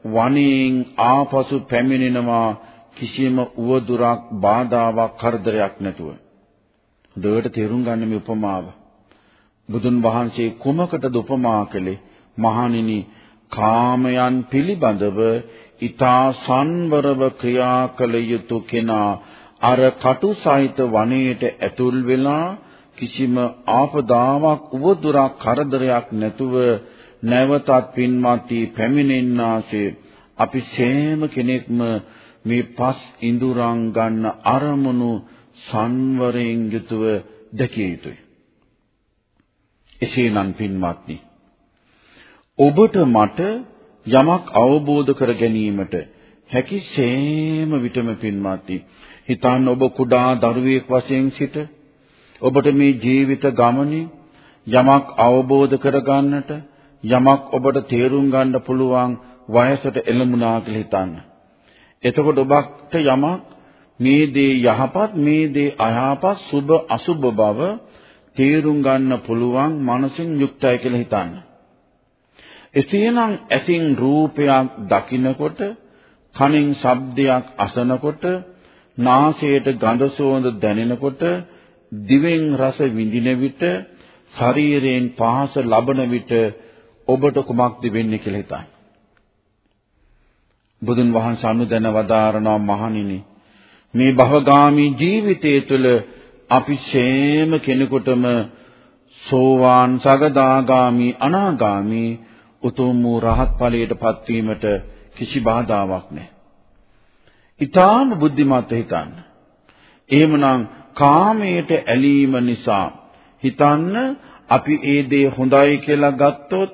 වනයෙන් ආපසු පැමිණෙනවා කිසියම් උවදුරක් බාධාවක් කරදරයක් නැතුව. හොඳට තේරුම් ගන්න මේ උපමාව. බුදුන් වහන්සේ කුමකටද උපමා කළේ? මහණෙනි කාමයන් පිළිබඳව ඊතා සංවරව ක්‍රියා කළ යුතු කෙනා අර කටු සහිත වනයේට ඇතුල් වෙලා කිසිම ආපදාවක් උවදුරක් කරදරයක් නැතුව නැවතත් පින්වත්ටි පැමිණෙන්නාසේ අපි සෑම කෙනෙක්ම මේ පස් ඉඳුරන් ගන්න අරමුණු සංවරයෙන් යුතුව දැකිය යුතුයි. එසේනම් පින්වත්නි ඔබට මට යමක් අවබෝධ කර ගැනීමට හැකි සෑම විටම පින්වත්නි හිතන්න ඔබ කුඩා දරුවෙක් වශයෙන් සිට ඔබට මේ ජීවිත ගමනේ යමක් අවබෝධ කර ගන්නට යමක් ඔබට තේරුම් ගන්න පුළුවන් වයසට එළඹුණා කියලා හිතන්න. එතකොට ඔබට යමක් මේ දේ යහපත් මේ දේ අයහපත් සුබ අසුබ බව තේරුම් ගන්න පුළුවන් මනසින් යුක්තයි කියලා හිතන්න. එසේනම් ඇසින් රූපයක් දකිනකොට කනින් ශබ්දයක් අසනකොට නාසයට ගඳ සුවඳ දැනෙනකොට දිවෙන් රස විඳින විට ශරීරයෙන් පහස ලබන විට ඔබට කුමක්ද වෙන්නේ කියලා හිතන්න. බුදුන් වහන්සේ අනුදැන වදාරනවා මහණෙනි මේ භවගාමී ජීවිතය තුළ අපි සෑම කෙනෙකුටම සෝවාන් සගදාගාමි අනාගාමි උතුම් වූ රහත් ඵලයට පත්වීමට කිසි බාධාවක් නැහැ. ඊටාම බුද්ධිමත් හිතන්න. එහෙමනම් කාමයට ඇලීම නිසා හිතන්න අපි ඒ දේ හොඳයි කියලා ගත්තොත්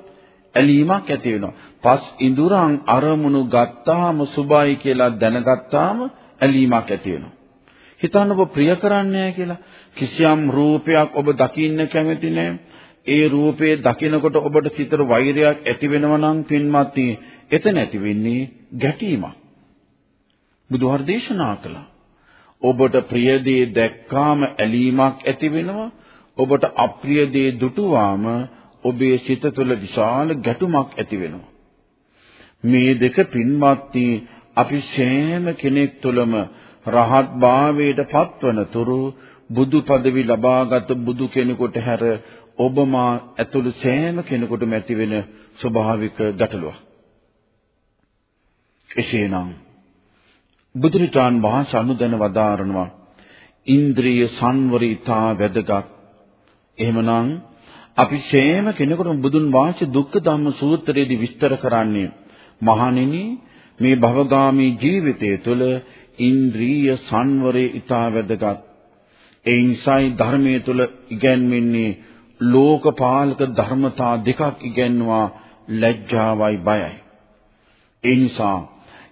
ඇලීමක් ඇති වෙනවා. පස් ඉඳුරන් අරමුණු ගත්තාම සුබයි කියලා දැනගත්තාම ඇලීමක් ඇති වෙනවා. හිතන්න ඔබ ප්‍රිය කරන්නේ කියලා කිසියම් රූපයක් ඔබ දකින්න කැමති නැහැ. ඒ රූපේ දකිනකොට ඔබට සිතට වෛරයක් ඇති වෙනවා නම් පින්වත්නි එතන ඇති වෙන්නේ ගැටීමක්. බුදුහාර දේශනා කළා. ඔබට ප්‍රිය දේ දැක්කාම ඇලීමක් ඇති වෙනවා. ඔබට අප්‍රිය දේ දුටුවාම ඔබේ සිත තුළ විශාල ගැටුමක් ඇති වෙනවා. මේ දෙක පින්වත්නි අපි සෑම කෙනෙක් තුළම රහත් භාවයට පත්වන තුරු බුදු පදවි ලබාගත් බුදු කෙනෙකුට හැර ඔබමා ඇතුළු සෑම කෙනෙකුටම ඇති වෙන ස්වභාවික ගැටලුවක්. එසේනම් බුදුරජාන් වහන්සේ අනුදැන වදාරනවා ඉන්ද්‍රිය සංවරිතා වැදගත්. එහෙමනම් අපි සෑම කෙනෙකුටම බුදුන් වහන්සේ දුක්ඛ ධම්ම සූත්‍රයේදී විස්තර කරන්නේ මහණෙනි මේ භවගාමී ජීවිතය තුළ ඉන්ද්‍රිය සංවරේ ඊට වැදගත්. ඒ නිසායි ධර්මයේ තුල ඉගැන්වෙන්නේ ලෝකපාලක ධර්මතා දෙකක් ඉගැන්වා ලැජ්ජාවයි බයයි. ඒ නිසා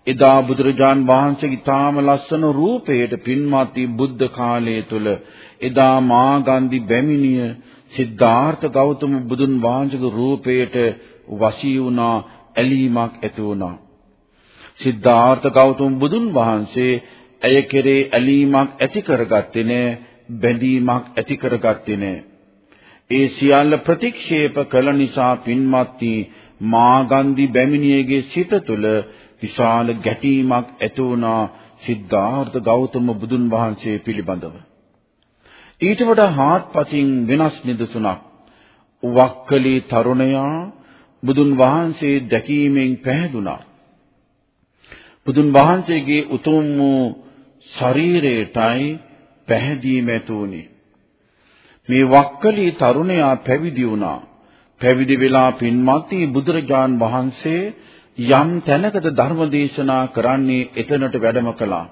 එදා බුදුරජාන් වහන්සේගේ ඊටාම ලස්සන රූපයට පින්වත්ටි බුද්ධ කාලයේ තුල එදා මාගන්දි බැමිණිය සිද්ධාර්ථ ගෞතම බුදුන් වහන්සේගේ රූපයට වශී වුණා ඇලීමක් ඇති වුණා. සිද්ධාර්ථ ගෞතම බුදුන් වහන්සේ ඇය කෙරේ ඇලීමක් ඇති කරගත්තේ නෑ බැඳීමක් ඇති කරගත්තේ නෑ ඒ සියල්ල ප්‍රතික්ෂේප කළ නිසා පින්වත්නි මාගන්දි බැමිණියගේ සිත තුළ විශාල ගැටීමක් ඇති වුණා සිද්ධාර්ථ ගෞතම බුදුන් වහන්සේ පිළිබඳව ඊට වඩා හාත්පසින් වෙනස් නිදසුණක් වක්කලී තරුණයා බුදුන් වහන්සේ දැකීමෙන් පැහැදුනා බුදුන් වහන්සේගේ උතුම් වූ ශරීරයටයි පැහැදීම ඇතුණේ. මේ වක්කලී තරුණයා පැවිදි වුණා. පැවිදි වෙලා පින්වත්නි බුදුරජාන් වහන්සේ යම් තැනකද ධර්ම දේශනා කරන්නේ එතනට වැඩම කළා.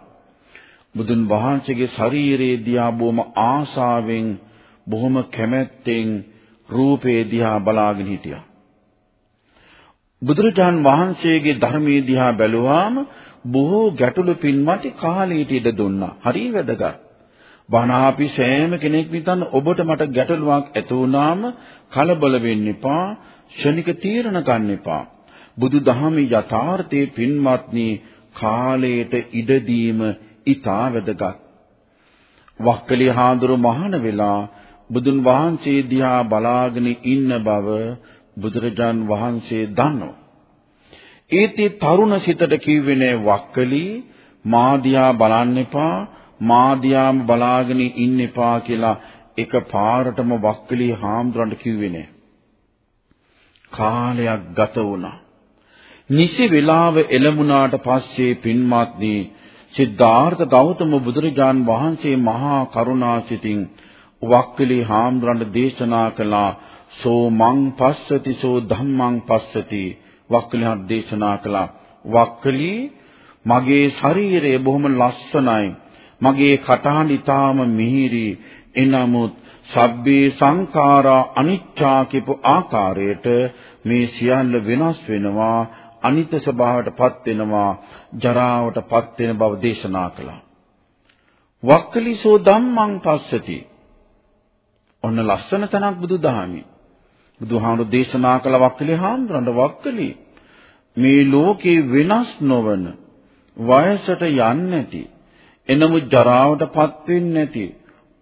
බුදුන් වහන්සේගේ ශරීරයේ දිහා බොහොම ආසාවෙන් බොහොම කැමැත්තෙන් රූපේ දිහා බලාගෙන හිටියා. බුදුරජාන් වහන්සේගේ ධර්මයේ දිහා බැලුවාම බොහෝ ගැටලු පින්වත්ටි කාලීට ඉඩ දුන්නා. හරි වැදගත්. බණ අපි සෑම කෙනෙක් නිතන් ඔබට මට ගැටලුවක් ඇති වුණාම කලබල වෙන්න එපා. ෂණික තීරණ ගන්න එපා. බුදුදහමේ යථාර්ථයේ පින්වත්නි කාලයට ඉඩ දීම ඊටා වැදගත්. වක්කලි හාඳුරු මහාන වෙලා බුදුන් වහන්සේ දිහා බලාගෙන ඉන්න බව බුදුරජාන් වහන්සේ දන්නවා. ඒතේ තරුණ සිතට කිව්වේ නෑ වක්කලි මාදියා බලන්න එපා මාදියාම බලාගෙන ඉන්න එපා කියලා එක පාරටම වක්කලි හාමුදුරන්ට කිව්වේ නෑ. කාලයක් ගත වුණා. නිසි වේලාව එළඹුණාට පස්සේ පින්වත්නි සිද්ධාර්ථ ගෞතම බුදුරජාන් වහන්සේ මහා කරුණාසිතින් වක්කලි හාමුදුරන්ට දේශනා කළා සෝ මං පස්සති සෝ ධම්මං පස්සති වක්කලිහත් දේශනා කළා. වක්කලි මගේ ශරීරය බොහොම ලස්සනයි. මගේ කටහඬ ඊටාම මිහිරි. එනමුත් සබ්බේ සංඛාරා අනිච්චා කියපු ආකාරයට මේ සියල්ල වෙනස් වෙනවා. අනිත්‍ය ස්වභාවයටපත් වෙනවා ජරාවටපත් වෙන බව දේශනා කළා. වක්කලිසෝ ධම්මං පස්සති. ඔන්න ලස්සන තනක් බුදුදහමේ. බුදුහාමුදුරු දේශනා කළ වක්කලි හාමුදුරන්ට වක්කලි. මේ ලෝකේ වෙනස් නොවන වයසට යන්නේ නැති එනමු ජරාවටපත් වෙන්නේ නැති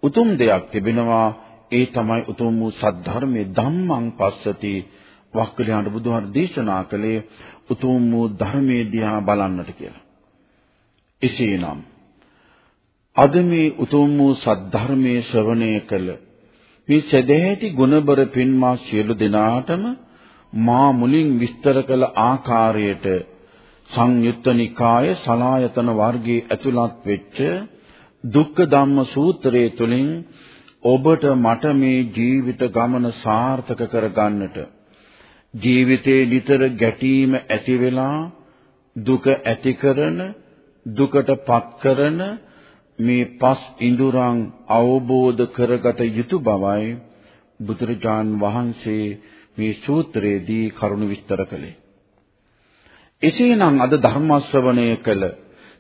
උතුම් දෙයක් තිබෙනවා. ඒ තමයි උතුම් වූ සද්ධර්මයේ ධම්මං පස්සති. වක්කලියන්ට බුදුහාර දේශනා කළේ උතුම් වූ ධර්මයේ දිහා බලන්නට කියලා. එසේනම් අද මේ උතුම් වූ සද්ධර්මයේ ශ්‍රවණය කළ මේ සදැහැති ගුණබර පින්මා සියලු දෙනාටම මා මුලින් විස්තර කළ ආකාරයට සංයුත්ත නිකාය සලායතන වර්ගයේ ඇතුළත් වෙච්ච දුක්ඛ ධම්ම සූත්‍රයේ තුලින් ඔබට මට මේ ජීවිත ගමන සාර්ථක කරගන්නට ජීවිතේ නිතර ගැටීම ඇති වෙලා දුක ඇති කරන දුකටපත් කරන මේ පස් ඉඳුරන් අවබෝධ කරගත යුතු බවයි බුදුරජාන් වහන්සේ මේ සූත්‍රයේදී කරුණු විස්තර කළේ. එසේනම් අද ධර්ම ශ්‍රවණය කළ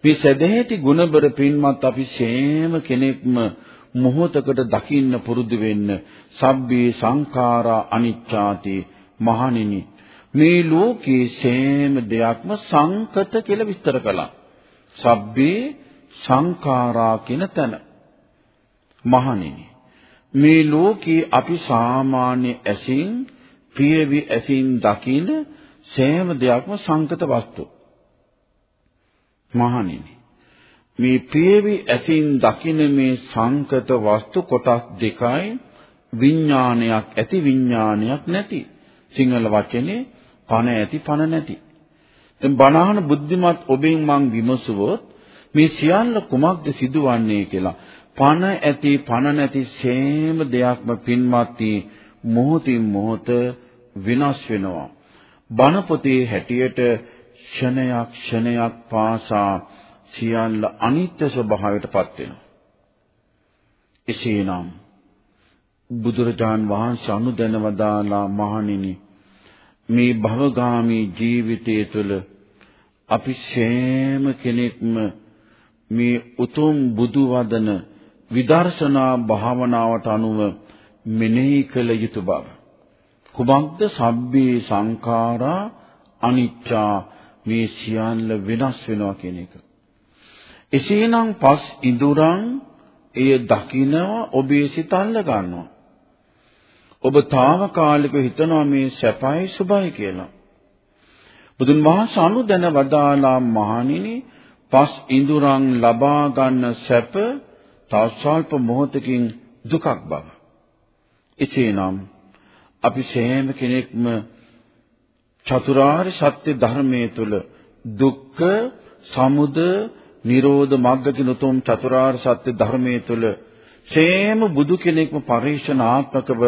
මේ සදැහැති ගුණබර පින්වත් අපි සෑම කෙනෙක්ම මොහොතකට දකින්න පුරුදු වෙන්න සබ්බේ සංඛාරා අනිච්චාති මහණෙනි මේ ලෝකේ සෑම දෙයක්ම සංකත කියලා විස්තර කළා. සබ්බේ සංඛාරා කියන තැන. මහණෙනි මේ ලෝකේ අපි සාමාන්‍ය ඇසින් ප්‍රියවි ඇසින් දකින සෑම දෙයක්ම සංකත වස්තු. මහණෙනි මේ ප්‍රියවි ඇසින් දකින මේ සංකත වස්තු කොටස් දෙකයි විඥානයක් ඇති විඥානයක් නැති. සිංහල වචනේ පණ ඇති පණ නැති. දැන් බණහන බුද්ධිමත් ඔබෙන් මං විමසුවොත් මේ සියල්ල කුමක්ද සිදුවන්නේ කියලා. පණ ඇති පණ නැති සෑම දෙයක්ම පින්වත්නි මොහොතින් මොහොත විනාශ වෙනවා. බණ පොතේ හැටියට ක්ෂණයක් ක්ෂණයක් පාසා සියල්ල අනිත්‍ය ස්වභාවයටපත් වෙනවා. එසේනම් බුදුරජාන් වහන්සේ අනුදැන වදාලා මහණෙනි මේ භවගාමී ජීවිතය තුළ අපි සෑම කෙනෙක්ම මේ උතුම් බුදු වදන විදර්ශනා භාවනාවට අනුව මෙනෙහි කළ යුතු බව. කුමක්ද සබ්බේ සංඛාරා අනිච්චා මේ සියල්ල වෙනස් වෙනවා කියන එක. එසේනම් පස් ඉඳුරන් එය දකිනවා ඔබේ සිත අල්ල ගන්නවා. ඔබ తాවකාලිකව හිතනවා මේ සැපයි සුභයි කියලා. බුදුන් වහන්සේ අනුදැන වදාලා මහණෙනි පස් ඉඳුරන් ලබා ගන්න සැප තව ස්වල්ප මොහොතකින් දුකක් බව. එසේනම් අපි සෑම කෙනෙක්ම චතුරාර්ය සත්‍ය ධර්මයේ තුල දුක්ඛ සමුදය නිරෝධ මග්ග කියන උතුම් චතුරාර්ය සත්‍ය ධර්මයේ තුල සෑම බුදු කෙනෙක්ම පරිශනාත්මකව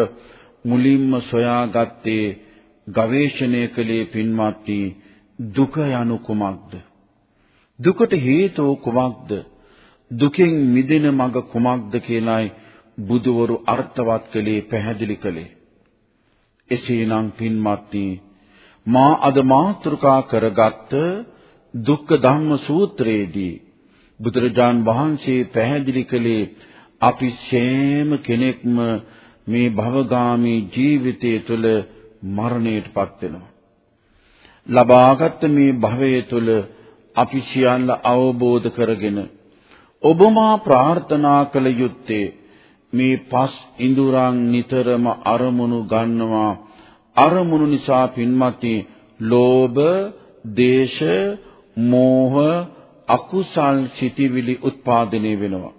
මුලින්ම සොයාගත්තේ ගවේෂණය කළේ පින්වත්නි දුක යනු කුමක්ද? දුකට හේතුව කුමක්ද? දුකෙන් මිදෙන මඟ කුමක්ද කියලායි බුදවරු අර්ථවත් කළේ පැහැදිලි කළේ. එසේනම් පින්වත්නි මා අද මාතෘකා කරගත්ත දුක්ඛ ධම්ම සූත්‍රයේදී බුදුරජාන් වහන්සේ පැහැදිලි කළේ අපි සෑම කෙනෙක්ම මේ භවගාමී ජීවිතය තුළ මරණයටපත් වෙනවා. ලබාගත් මේ භවය තුළ අපි සියල්ල අවබෝධ කරගෙන ඔබමා ප්‍රාර්ථනා කළ යුත්තේ මේ පස් ඉඳුරන් නිතරම අරමුණු ගන්නවා අරමුණු නිසා පින්මත්නි ලෝභ, දේශ, මෝහ, අකුසල් සිටිවිලි උත්පාදනය වෙනවා.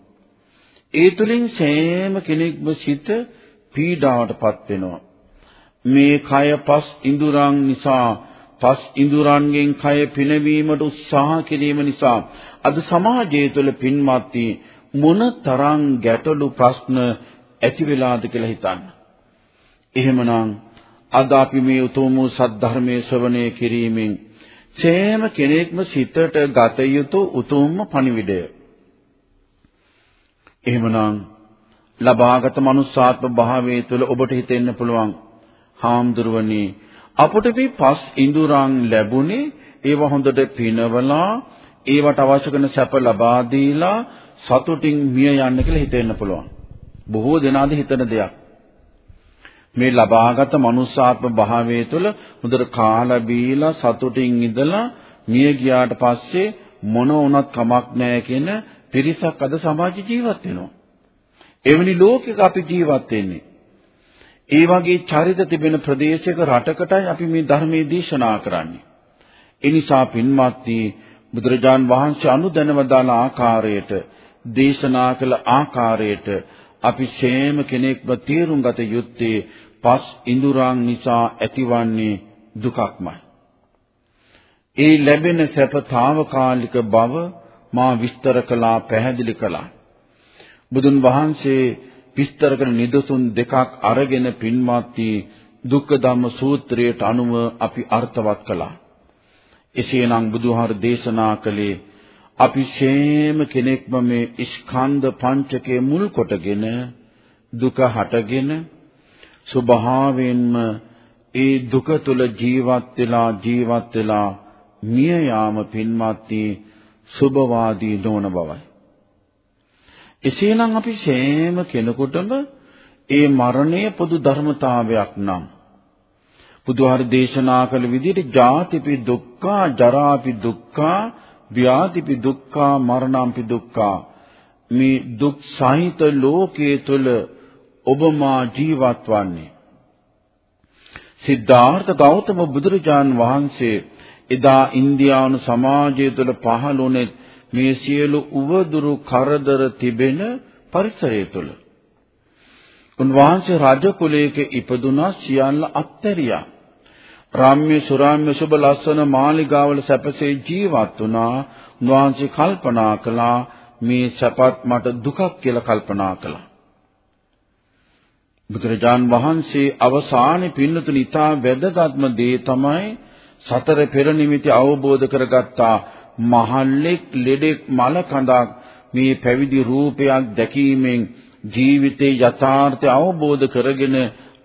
ඒ තුලින් සෑම කෙනෙක්ම සිත පීඩාවටපත් වෙනවා. මේ කය පස් ඉඳුරන් නිසා පස් ඉඳුරන්ගෙන් කය පිනවීමට උත්සාහ කිරීම නිසා අද සමාජය තුළ පින්වත්නි මොන තරම් ගැටලු ප්‍රශ්න ඇති වෙලාද කියලා හිතන්න. එහෙමනම් අද අපි මේ උතුම් වූ සද්ධර්මයේ ශ්‍රවණය කිරීමෙන් සෑම කෙනෙක්ම සිතට ගත යුතු උතුම්ම පණිවිඩය. එහෙමනම් ලබාගත මනුස්සාත්ම භාවයේ තුල ඔබට හිතෙන්න පුළුවන් හාමුදුරුවනි අපට මේ පස් ඉඳුරන් ලැබුණේ ඒව හොඳට පිනවලා ඒවට අවශ්‍ය කරන සැප ලබා දීලා සතුටින් මිය යන්න කියලා හිතෙන්න පුළුවන්. බොහෝ දෙනාද හිතන දෙයක්. මේ ලබාගත මනුස්සාත්ම භාවයේ තුල හොඳට කාලා බීලා සතුටින් ඉඳලා මිය ගියාට පස්සේ මොන වුණත් කමක් නැහැ කියන පිරිසක් අද සමාජ ජීවත් වෙනවා. එවැනි ලෝකයක අපි ජීවත් වෙන්නේ. ඒ වගේ චරිත තිබෙන ප්‍රදේශයක රටකටයි අපි මේ ධර්මයේ දේශනා කරන්නේ. ඒ නිසා පින්වත්නි බුදුරජාන් වහන්සේ අනුදැනවදාන ආකාරයට දේශනා කළ ආකාරයට අපි සෑම කෙනෙක්ම තේරුම් ගත යුත්තේ පස් ඉඳුරන් නිසා ඇතිවන්නේ දුකක්මයි. ඒ ලැබෙන සැපතාවකාලික බව මා විස්තර කළා පැහැදිලි කළා. බුදුන් වහන්සේ විස්තර කරන නිදසුන් දෙකක් අරගෙන පින්වත්නි දුක්ඛ ධම්ම සූත්‍රයට අනුව අපි අර්ථවත් කළා. එසේනම් බුදුහාර දේශනා කළේ අපි සෑම කෙනෙක්ම මේ ස්කන්ධ පංචකයේ මුල් කොටගෙන දුක හටගෙන ස්වභාවයෙන්ම ඒ දුක තුල ජීවත් වෙලා ජීවත් වෙලා මිය යාම පින්වත්නි සුභවාදී නොවන බවයි. එසේනම් අපි සෑම කෙනෙකුටම ඒ මරණය පොදු ධර්මතාවයක් නම් බුදුහාර දේශනා කළ විදිහට ජාතිපි දුක්ඛා ජරාපි දුක්ඛා ව්‍යාධිපි දුක්ඛා මරණම්පි දුක්ඛා. මේ දුක් සහිත ලෝකයේ තුල ඔබ මා ජීවත් වන්නේ. සිද්ධාර්ථ ගෞතම බුදුරජාන් වහන්සේ එදා ඉන්දියානු සමාජය තුළ පහළ වුණේ මේ සියලු උවදුරු කරදර තිබෙන පරිසරය තුළ. උන්වහන්සේ රජ කුලයක ඉපදුනා සියල්ල අත්හැරියා. රාම්‍ය සුරාම්‍ය සුබ ලස්සන මාලිගාවල සැපසේ ජීවත් වුණා. උන්වහන්සේ කල්පනා කළා මේ සැපත් මට දුකක් කියලා කල්පනා කළා. බුදුරජාන් වහන්සේ අවසානයේ පින්නතුනි ඊටා වැදගත්ම දේ තමයි සතර පෙර නිමිති අවබෝධ කරගත්තා මහල්ලෙක් ලෙඩෙක් මල කඳක් මේ පැවිදි රූපයක් දැකීමෙන් ජීවිතේ යථාර්ථය අවබෝධ කරගෙන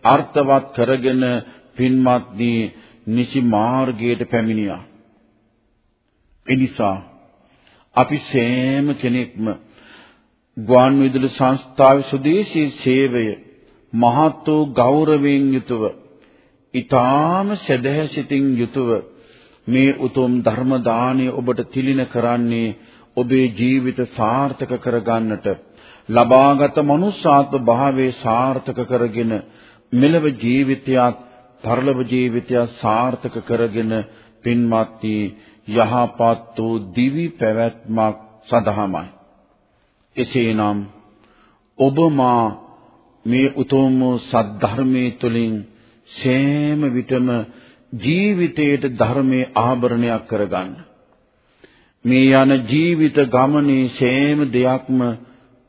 අර්ථවත් කරගෙන පින්වත්නි නිසි මාර්ගයට පැමිණියා. එනිසා අපි සෑම කෙනෙක්ම ගුවන් විදුලි සංස්ථාවේ සුදේශී සේවය මහත් වූ ගෞරවයෙන් යුතුව ඊටාම සදහැසිතින් යුතුව මේ උතුම් ධර්ම දාණය ඔබට තිලින කරන්නේ ඔබේ ජීවිත සාර්ථක කරගන්නට ලබාගත මනුස්සාත්ම භාවයේ සාර්ථක කරගෙන මෙලව ජීවිතයත් පරලොව ජීවිතයත් සාර්ථක කරගෙන පින්වත්නි යහපත් වූ දිවි පැවැත්මක් සඳහාමයි. එසේනම් ඔබ මා මේ උතුම් සද්ධර්මයේ තුලින් සෑම විටම ජීවිතයට ධර්මයේ ආභරණයක් කරගන්න. මේ යන ජීවිත ගමනේ සෑම දෙයක්ම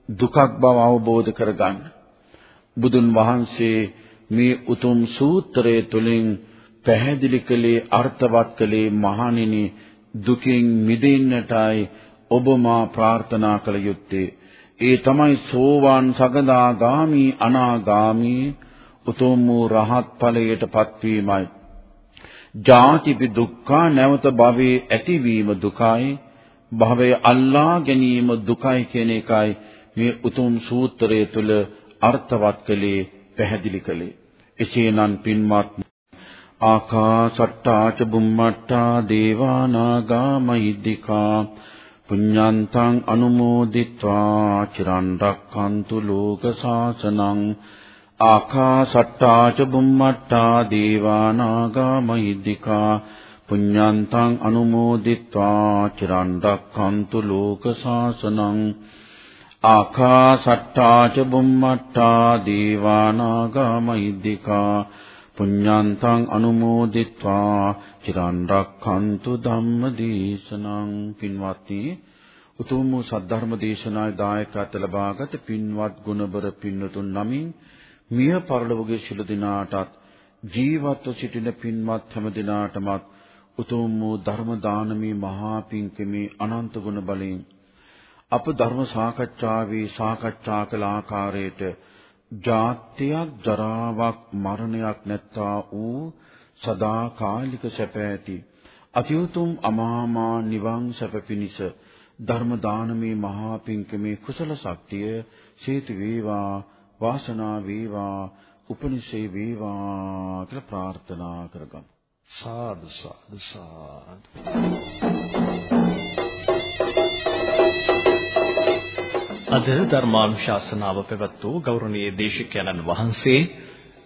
දුකක් බව අවබෝධ කරගන්න. බුදුන් වහන්සේ මේ උතුම් සූත්‍රය තුලින් පැහැදිලි කළේ අර්ථවත් කළේ මහණෙනි දුකින් මිදෙන්නටයි ඔබ මා ප්‍රාර්ථනා කළ යුත්තේ ඒ තමයි සෝවාන් සගදාගාමි අනාගාමි උතුම් වූ රහත් ඵලයට පත්වීමයි. ජාතිපි දුක්ඛා නැවත භවයේ ඇතිවීම දුකයි. භවය අල්ලා ගැනීම දුකයි කියන එකයි මේ උතුම් සූත්‍රය තුල අර්ථවත් කළේ පැහැදිලි කළේ. එසේනම් පින්වත් ආකාසට්ටා ච බුම්මට්ටා දේවා නාග මහිද්దికා පුඤ්ඤන්තං අනුමෝදිත්වා. චිරන් රැක්කන්තු ලෝක සාසනං ආකාසට්ටා ච බුම්මට්ටා දීවානාගා මහිද්దికා පුඤ්ඤන්තං අනුමෝදිත්වා චිරන් රැක්කන්තු ලෝක සාසනං ආකාසට්ටා ච බුම්මට්ටා දීවානාගා මහිද්దికා පුඤ්ඤන්තං අනුමෝදිත්වා චිරන් රැක්කන්තු ධම්ම දේශනං පින්වත්නි උතුම් සද්ධර්ම දේශනායි දායකත්ව ලබාගත් පින්වත් ගුණබර පින්නතුන් නමින් මිය පරලොවගේ ශිළු දිනාටත් ජීවත්ව සිටින පින්වත් හැම දිනාටමත් උතුම් වූ ධර්ම දානමේ මහා පිංකමේ අනන්ත ගුණ බලයෙන් අප ධර්ම සාකච්ඡාවේ සාකච්ඡා කළ ආකාරයට ජාත්‍යයක් ජරාවක් මරණයක් නැත්තා වූ සදාකාලික සැප ඇති අතිඋතුම් අමාමා නිවන් සැප පිණිස ධර්ම දානමේ මහා පිංකමේ කුසල ශක්තිය හේතු වේවා වාසනාව වේවා උපනිෂේ වේවා කියලා ප්‍රාර්ථනා කරගමු. සාදු සාදු සාදු. අද ධර්මානුශාසනාව පැවැත් වූ ගෞරවනීය දේශකයන්න් වහන්සේ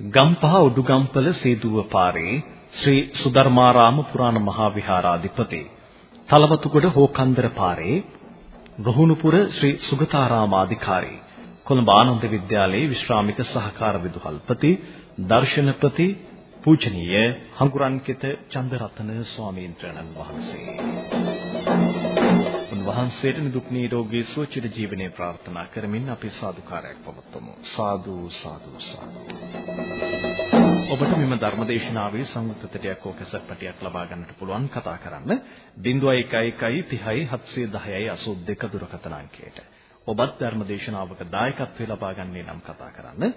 ගම්පහ උඩුගම්පල සේදුව පාරේ ශ්‍රී සුධර්මාරාම පුරාණ මහා විහාරාධිපති තලවතුගොඩ හෝකන්දර පාරේ රුහුණුපුර ශ්‍රී සුගතාරාමාධිකාරී කොළඹ ආනන්ද විද්‍යාලයේ විශ්‍රාමික සහකාර විදුහල්පති දර්ශනපති පූජනීය හංගුරන්කිත චන්දරත්න ස්වාමීන් වහන්සේ වහන්සේට නිදුක් නිරෝගී සුව චිර ජීවනයේ ප්‍රාර්ථනා කරමින් අපි සාදුකාරයක් පවත්වමු. සාදු සාදු සාදු. ඔබට මෙම ධර්මදේශනාවේ සංයුක්තතටයක් හෝ කැසට් පටියක් ලබා ගන්නට පුළුවන් කතා කරන්න 0111 30 710 82 දුරකථන අංකයට. ඔබත් ධර්මදේශනාවක දායකත්වය ලබා ගන්නේ නම් කතා කරන්න.